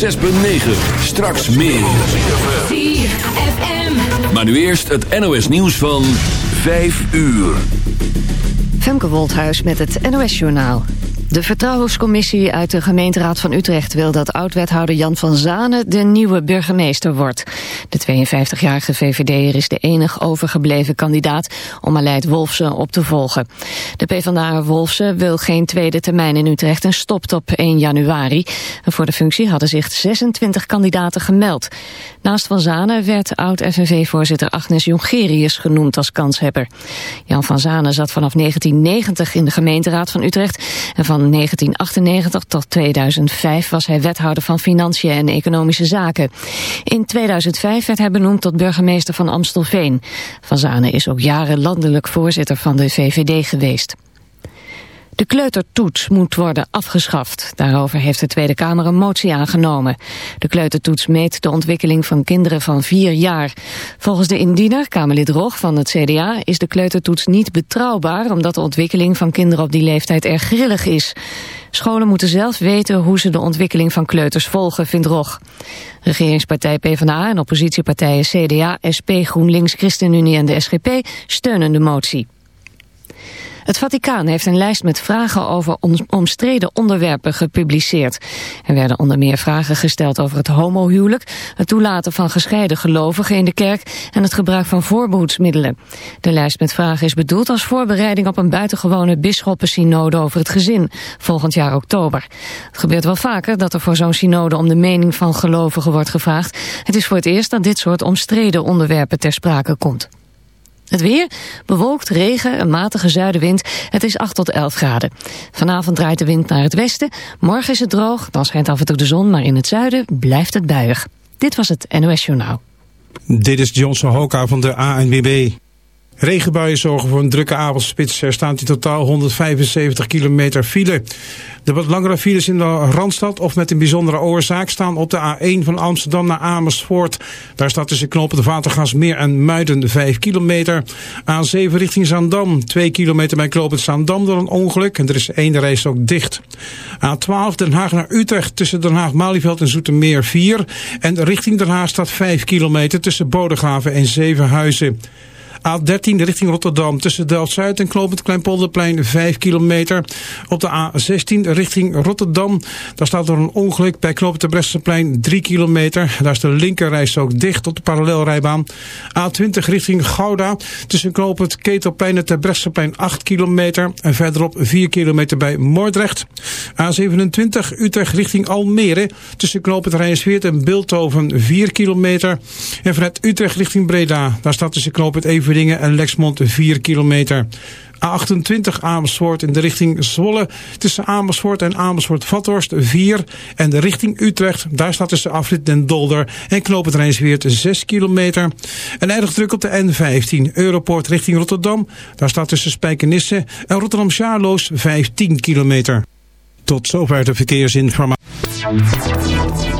106.9. Straks meer. Maar nu eerst het NOS nieuws van 5 uur. Femke Wolthuis met het NOS-journaal. De Vertrouwenscommissie uit de gemeenteraad van Utrecht wil dat oud-wethouder Jan van Zanen de nieuwe burgemeester wordt. De 52-jarige VVD'er is de enig overgebleven kandidaat om Aleid Wolfsen op te volgen. De PvdA Wolfsen wil geen tweede termijn in Utrecht en stopt op 1 januari. Voor de functie hadden zich 26 kandidaten gemeld. Naast Van Zanen werd oud-FNV-voorzitter Agnes Jongerius genoemd als kanshebber. Jan van Zanen zat vanaf 1990 in de gemeenteraad van Utrecht en van 1998 tot 2005 was hij wethouder van Financiën en Economische Zaken. In 2005 werd hij benoemd tot burgemeester van Amstelveen. Van Zanen is ook jaren landelijk voorzitter van de VVD geweest. De kleutertoets moet worden afgeschaft. Daarover heeft de Tweede Kamer een motie aangenomen. De kleutertoets meet de ontwikkeling van kinderen van vier jaar. Volgens de indiener, Kamerlid Rog van het CDA, is de kleutertoets niet betrouwbaar... omdat de ontwikkeling van kinderen op die leeftijd erg grillig is. Scholen moeten zelf weten hoe ze de ontwikkeling van kleuters volgen, vindt Rog. Regeringspartij PvdA en oppositiepartijen CDA, SP, GroenLinks, ChristenUnie en de SGP steunen de motie. Het Vaticaan heeft een lijst met vragen over omstreden onderwerpen gepubliceerd. Er werden onder meer vragen gesteld over het homohuwelijk, het toelaten van gescheiden gelovigen in de kerk en het gebruik van voorbehoedsmiddelen. De lijst met vragen is bedoeld als voorbereiding op een buitengewone bisschoppensynode over het gezin, volgend jaar oktober. Het gebeurt wel vaker dat er voor zo'n synode om de mening van gelovigen wordt gevraagd. Het is voor het eerst dat dit soort omstreden onderwerpen ter sprake komt. Het weer, bewolkt, regen, een matige zuidenwind. Het is 8 tot 11 graden. Vanavond draait de wind naar het westen. Morgen is het droog, dan schijnt af en toe de zon, maar in het zuiden blijft het buiig. Dit was het NOS Journaal. Dit is Johnson Hoka van de ANWB. Regenbuien zorgen voor een drukke avondspits. Er staat in totaal 175 kilometer file. De wat langere files in de Randstad of met een bijzondere oorzaak staan op de A1 van Amsterdam naar Amersfoort. Daar staat tussen knopen de Watergasmeer en Muiden 5 kilometer. A7 richting Zaandam, 2 kilometer bij knooppunt Zaandam door een ongeluk en er is één reis ook dicht. A12 Den Haag naar Utrecht tussen Den Haag, Malieveld en Zoetermeer 4. En richting Den Haag staat 5 kilometer tussen Bodegraven en Zevenhuizen. A13 richting Rotterdam tussen Delft-Zuid en Knopend Kleinpolderplein 5 kilometer. Op de A16 richting Rotterdam. Daar staat door een ongeluk bij Knopend Bresseplein 3 kilometer. Daar is de linkerreis ook dicht op de parallelrijbaan. A20 richting Gouda tussen Knopend Ketelplein en Terbrechtseplein 8 kilometer. En verderop 4 kilometer bij Moordrecht. A27 Utrecht richting Almere tussen Knopend Rijnsweert en Bilthoven 4 kilometer. En vanuit Utrecht richting Breda. Daar staat tussen Knopend Even Everdingen en Lexmond 4 kilometer. A28 Amersfoort in de richting Zwolle. Tussen Amersfoort en Amersfoort-Vathorst 4. En de richting Utrecht. Daar staat tussen Afrit den Dolder en Rijnsweert 6 kilometer. En erg druk op de N15 Europoort richting Rotterdam. Daar staat tussen Spijkenisse en Rotterdam-Charloes 15 kilometer. Tot zover de verkeersinformatie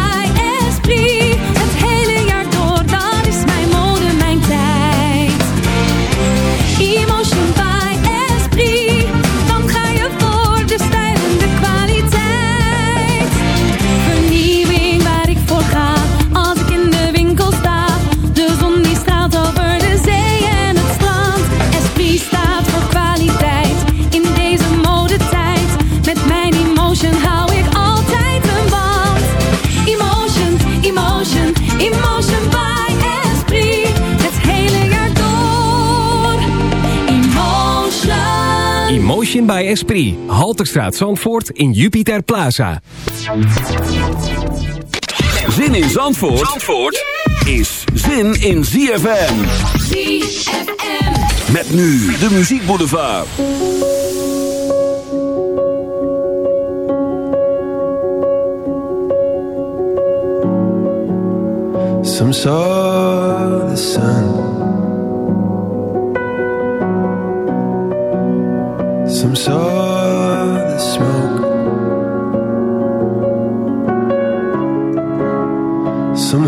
By Esprit. Halterstraat Zandvoort in Jupiter Plaza. Zin in Zandvoort, Zandvoort is zin in ZFM. ZFM. Met nu de muziekboulevard. Some saw the sun. Some saw the smoke. Some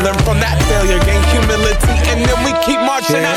Learn from that failure, gain humility, and then we keep marching. I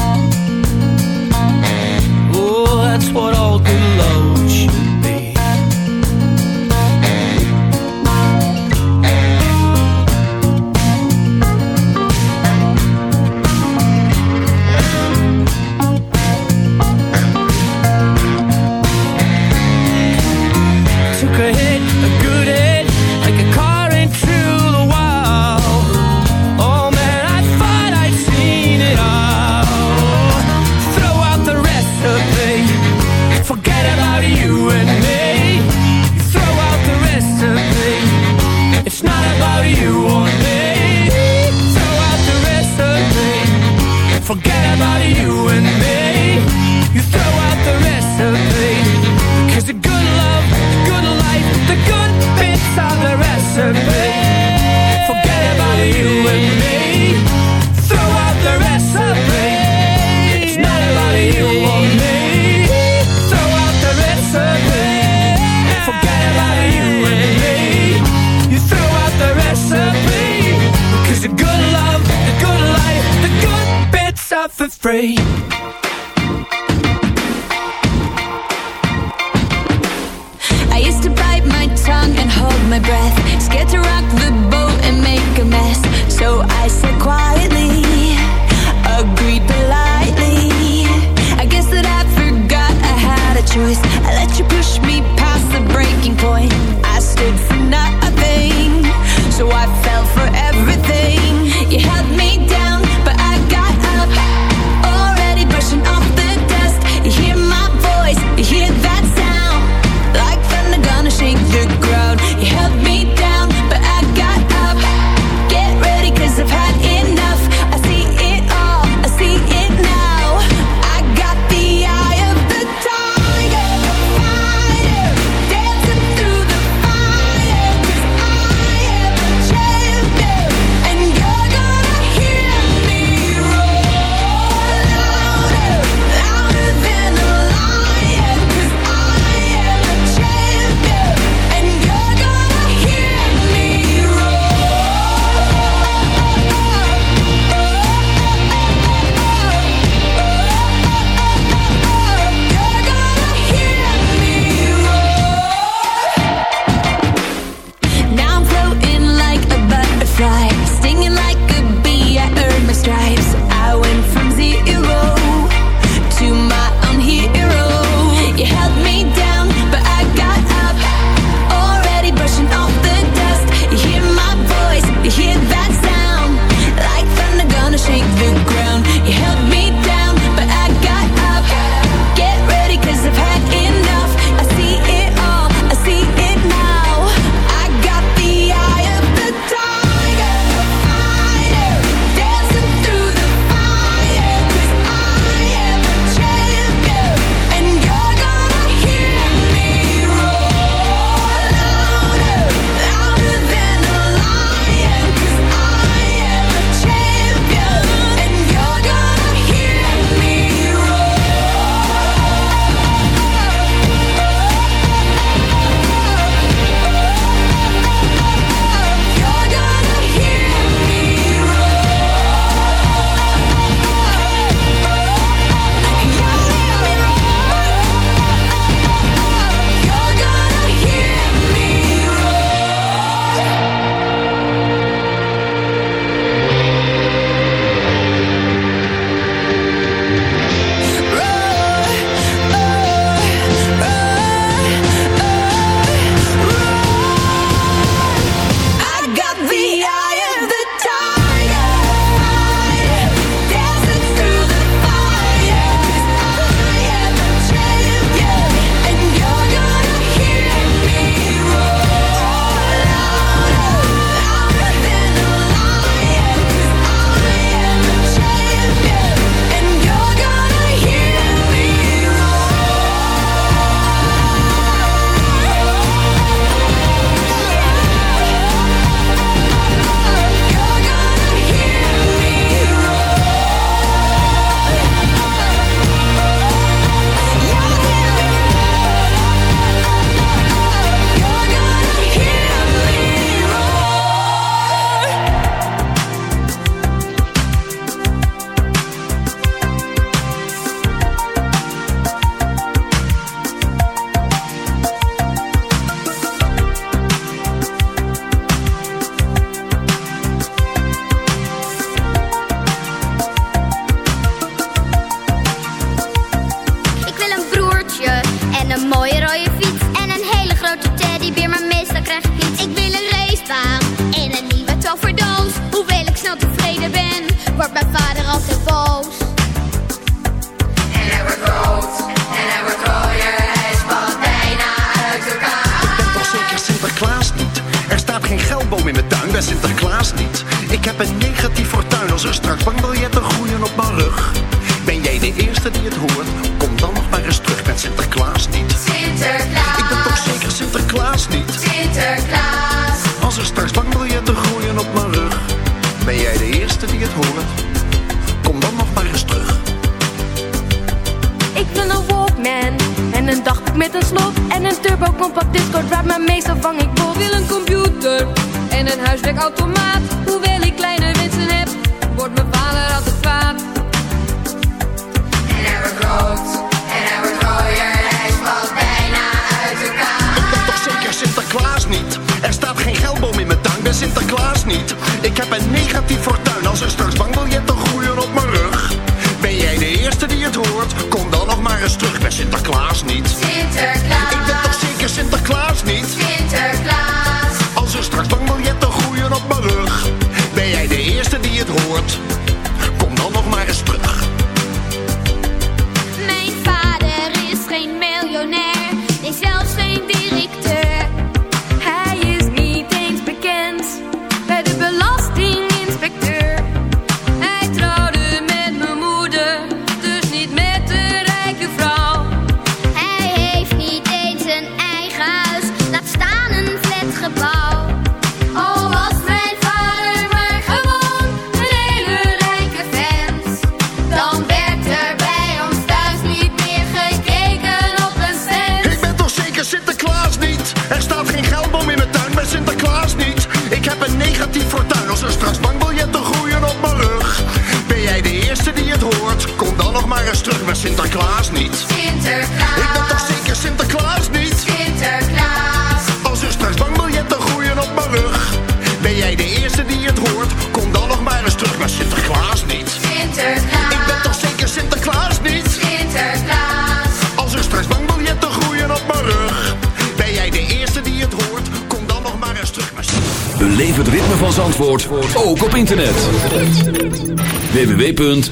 free.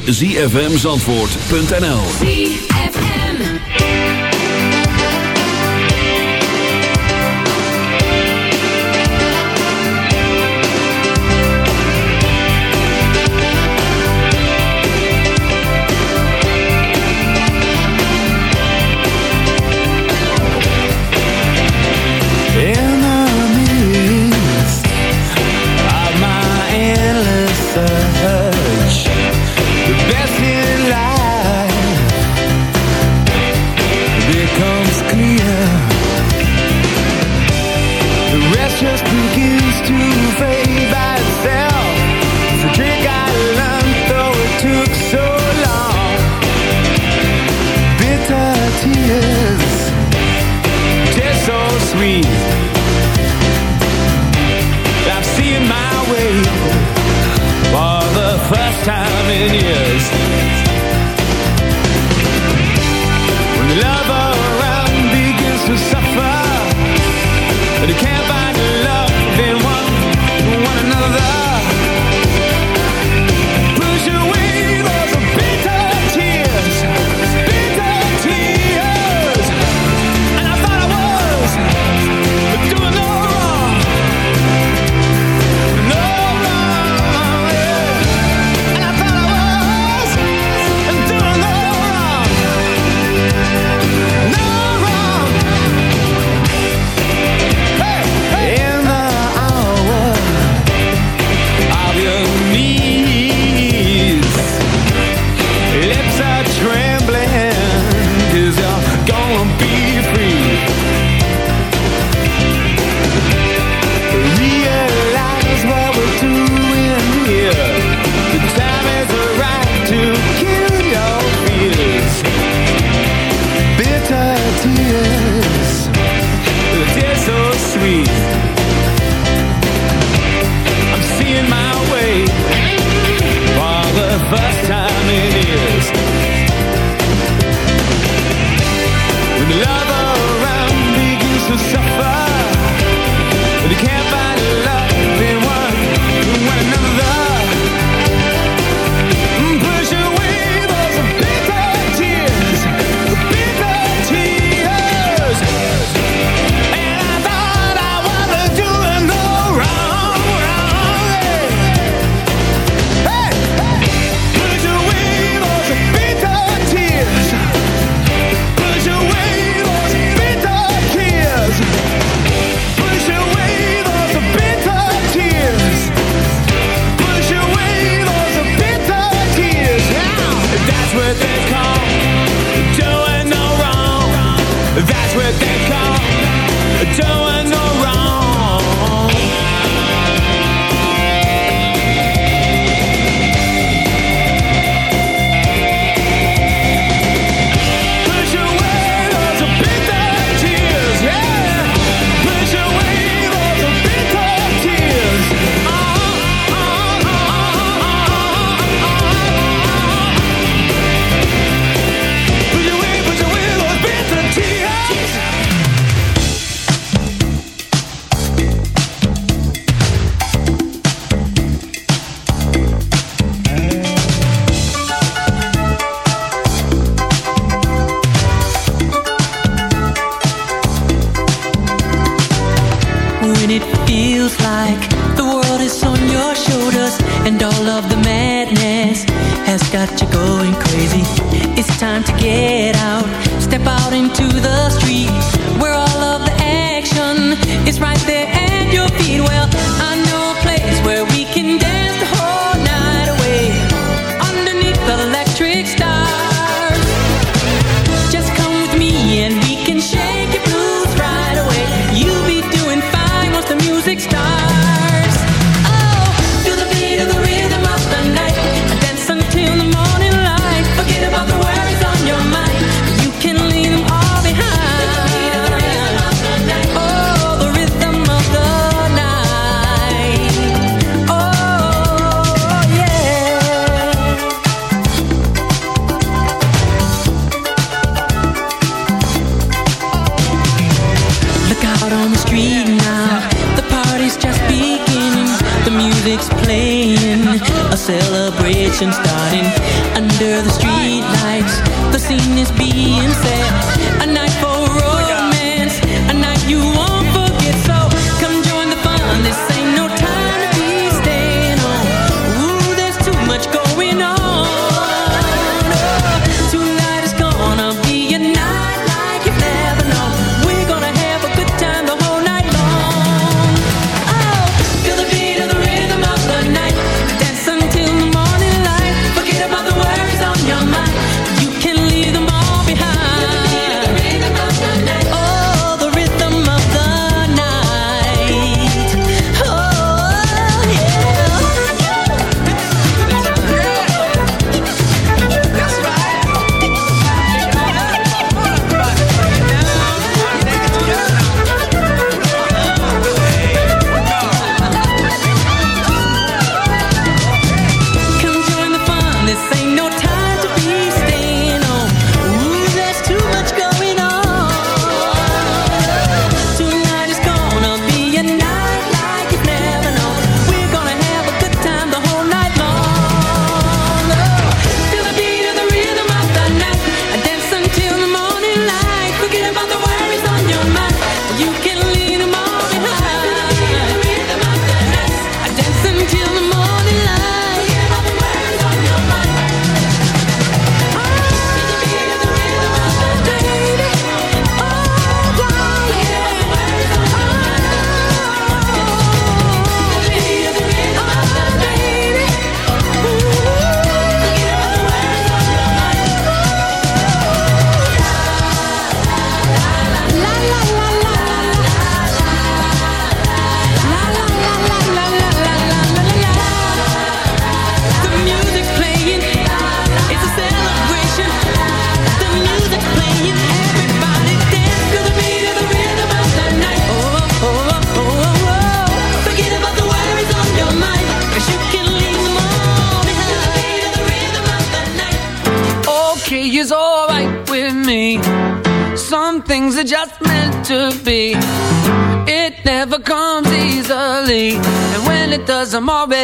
www.zfmzandvoort.nl became I'm already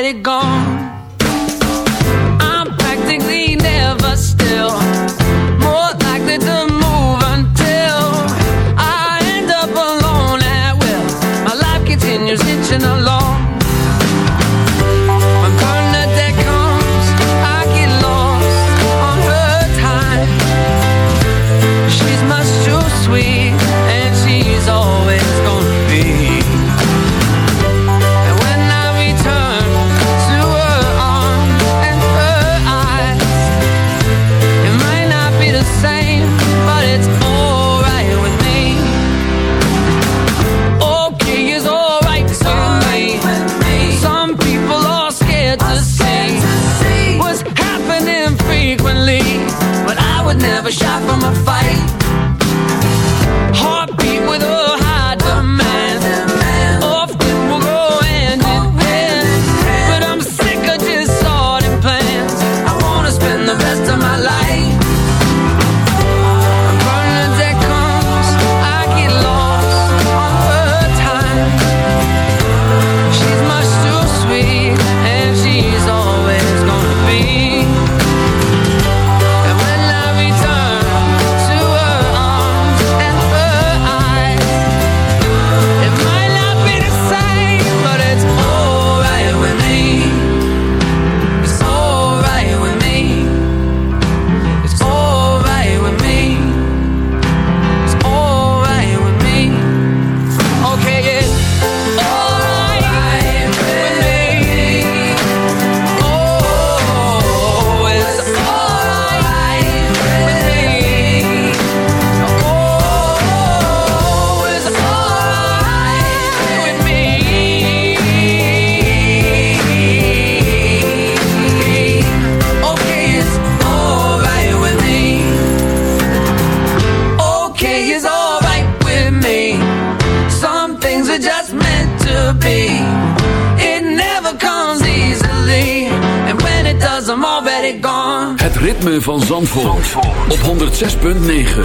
106.9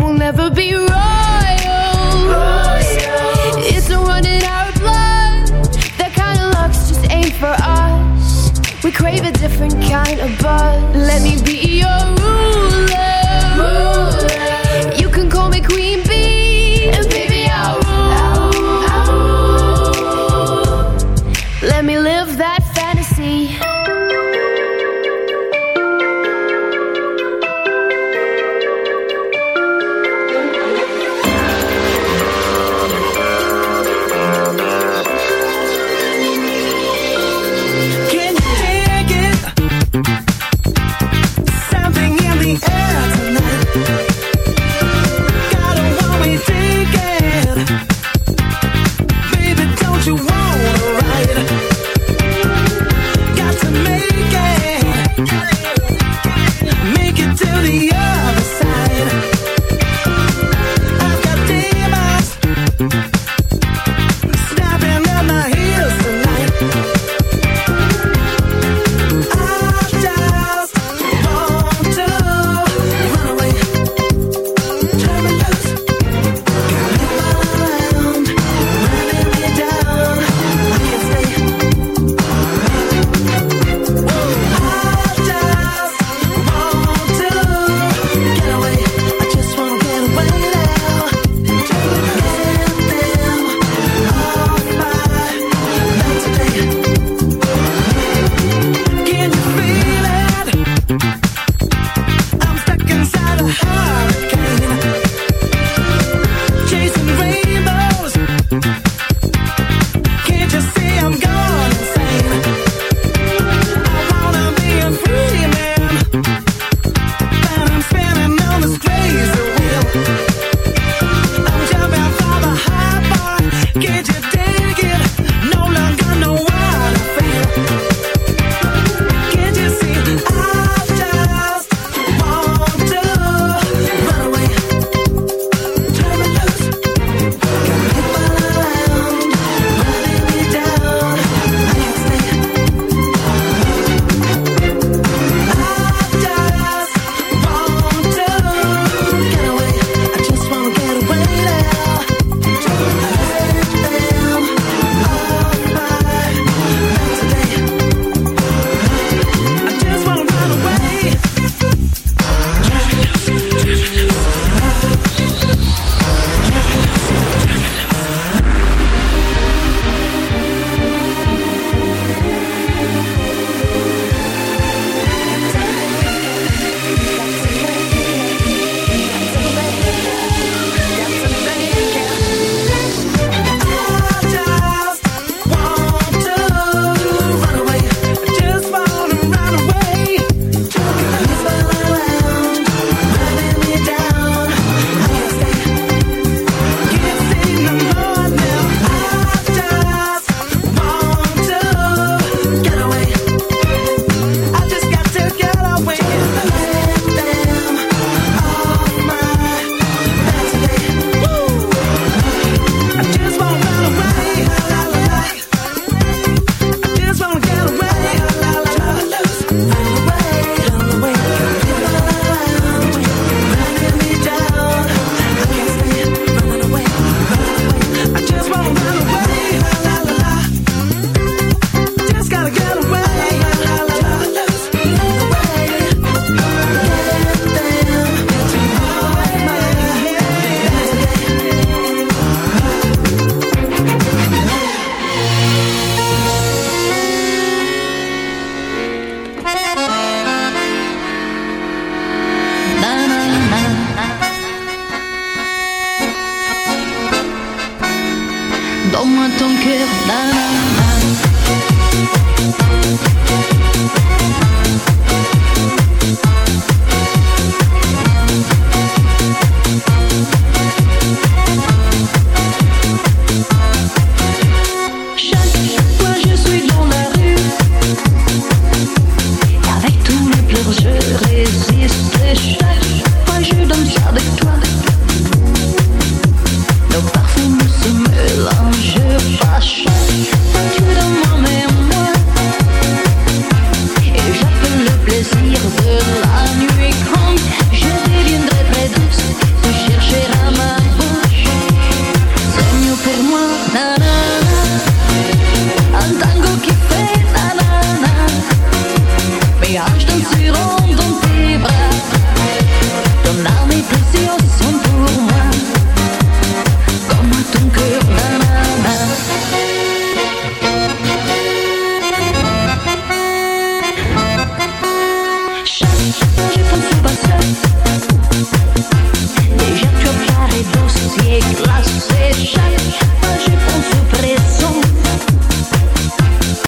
we'll never be royal. It's a in our blood. That kind of luck's just ain't for us. We crave a different kind of buzz. Let me be your